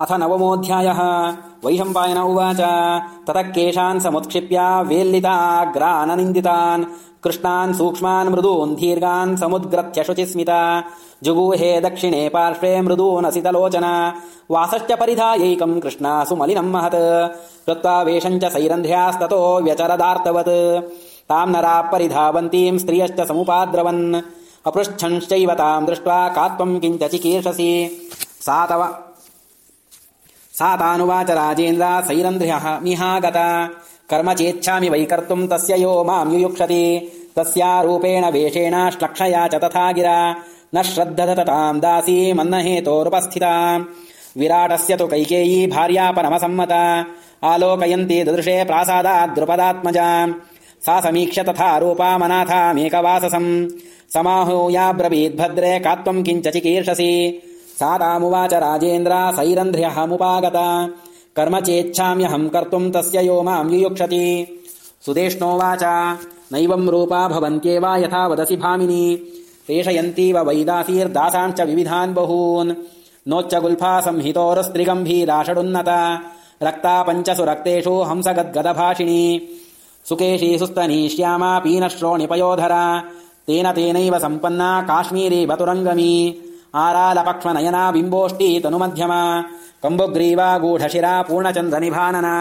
अथ नवमोऽध्यायः। वैशम्पायन उवाच। ततः केशान् समुत्क्षिप्य वेल्लिताग्राननिन्दितान्। कृष्णान् सूक्ष्मान् मृदून् दीर्घान् समुद्ग्रथ्य शुचिस्मिता। जुगूहे दक्षिणे पार्श्वे मृदूनसितलोचना वासश्च परिधायैकम् कृष्णा सुमलिनम् महत्। कृत्वा वेषम् च सैरन्ध्र्यास्ततो व्यचरदार्तवत्। ताम् नरा परिधावन्तीम् स्त्रियश्च समुपाद्रवन्। अपृच्छंश्चैव ताम् दृष्ट्वा का त्वम् किञ्च चिकीर्षसि। सा तव सा तानुवाच राजेन्द्र सैरन्ध्र्यः मिहागता। कर्म चेच्छामि वै कर्तुम् तस्य यो माम् युयुक्षति। तस्यारूपेण वेषेण श्लक्षया च तथा गिरा। न श्रद्धदतताम् दासी मन्न हेतोरुपस्थिता विराटस्य तु कैकेयी भार्या परमसम्मता आलोकयन्ती ददृशे प्रासादात् द्रुपदात्मजा। सा समीक्ष्य तथा रूपामनाथामेकवाससम् समाहूयाब्रवीद्भद्रे का त्वम् किञ्च चिकीर्षसि सा तामुवाच राजेन्द्र सैरन्ध्र्यहमुपागता। कर्म चेच्छाम्यहम् कर्तुम् तस्य यो माम् युयुक्षति। सुदेष्णोवाच नैवम् रूपा भवन्त्येव यथा वदसि भामिनी। प्रेषयन्तीव वैदासीर्दासाञ्च विविधान् बहून्। नोच्च गुल्फा संहितोरस्त्रिगम्भीरा षडुन्नता रक्ता पञ्चसु रक्तेषु हंसगद्गदभाषिणी। सुकेशी सुस्तनी श्यामा पीनश्रोणिपयोधरा। तेन तेनैव सम्पन्ना काश्मीरी बतुरङ्गमी आरालपक्ष्मनयना बिम्बोष्टी तनुमध्यमा कम्बुग्रीवा गूढशिरा पूर्णचन्द्रनिभानना